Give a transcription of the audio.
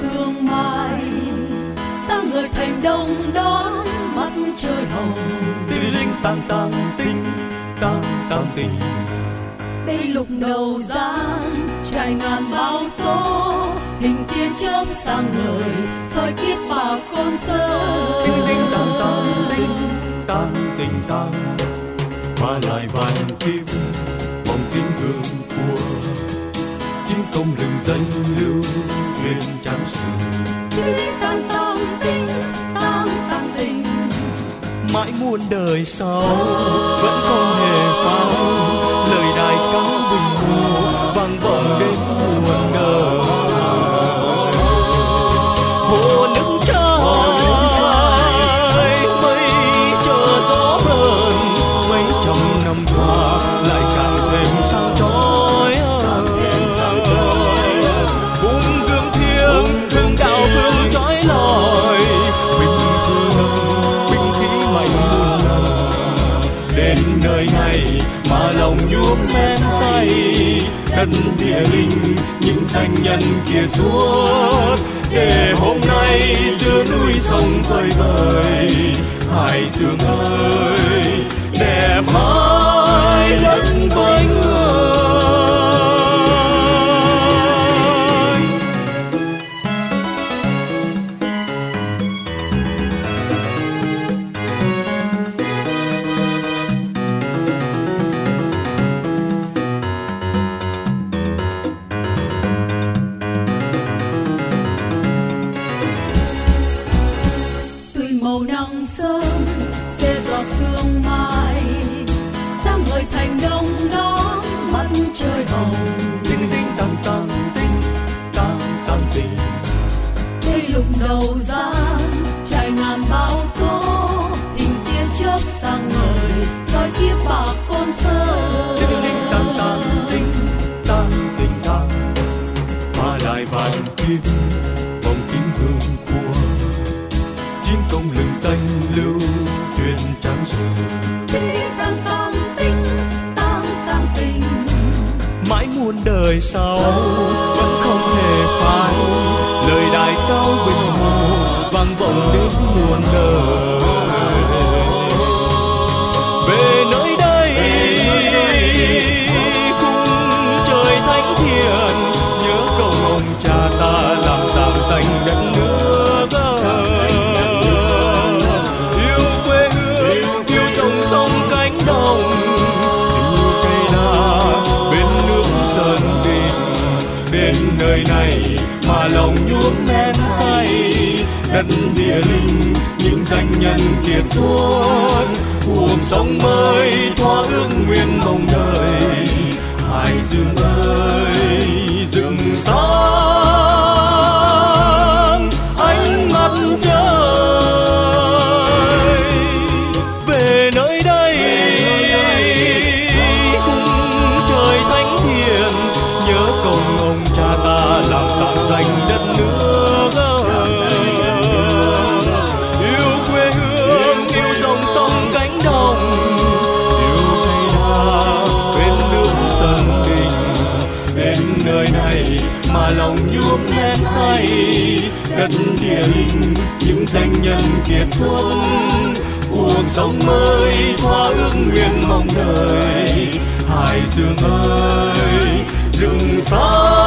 sương mai. Sáng người thành đông đón mắt trời hồng? Tinh linh tăng tăng tinh tăng tăng tình đây lục đầu giang trải ngàn bao tố hình tiên chớp sang người, soi kiếp bà con sớm tinh tinh tăng tăng tinh tăng tình tăng và lại vàng kim công lừng danh lưu truyền tráng sử Tinh tang tang tinh tang tinh mãi muôn đời sau vẫn không hề phai. Lời đài cáo bình hồ vang vọng đến muôn đời. Hồ nước trai mây chờ gió bờn mấy trăm năm qua lại thuốc men say. Đất địa linh, những danh nhân kia suốt. Để hôm nay giữa núi sông vơi vời. Trời tinh tinh tăng tăng tinh tăng tăng đây lục đầu gian trải ngàn bao tố hình tia chớp sang ngời soi kiếp bạc con sơ tinh tinh tăng tăng tinh tăng tinh tăng và lại vạn kiếp vòng tiếng hương của chiến công lừng danh lưu truyền tráng sương. Đời sau, vẫn không hề phai. Lời đại cao bình hồ vang vọng đến muôn đời. Về nơi đến nơi này, mà lòng nhuốm men say. Đất địa linh, những danh nhân kiệt xuất. Cuộc sống mới thoa ước nguyện mong đời hải dương ơi rừng sáng tay đất địa linh những danh nhân kiệt xuất cuộc sống mới hoa ước nguyện mong đợi. Hải dương ơi, rừng sáng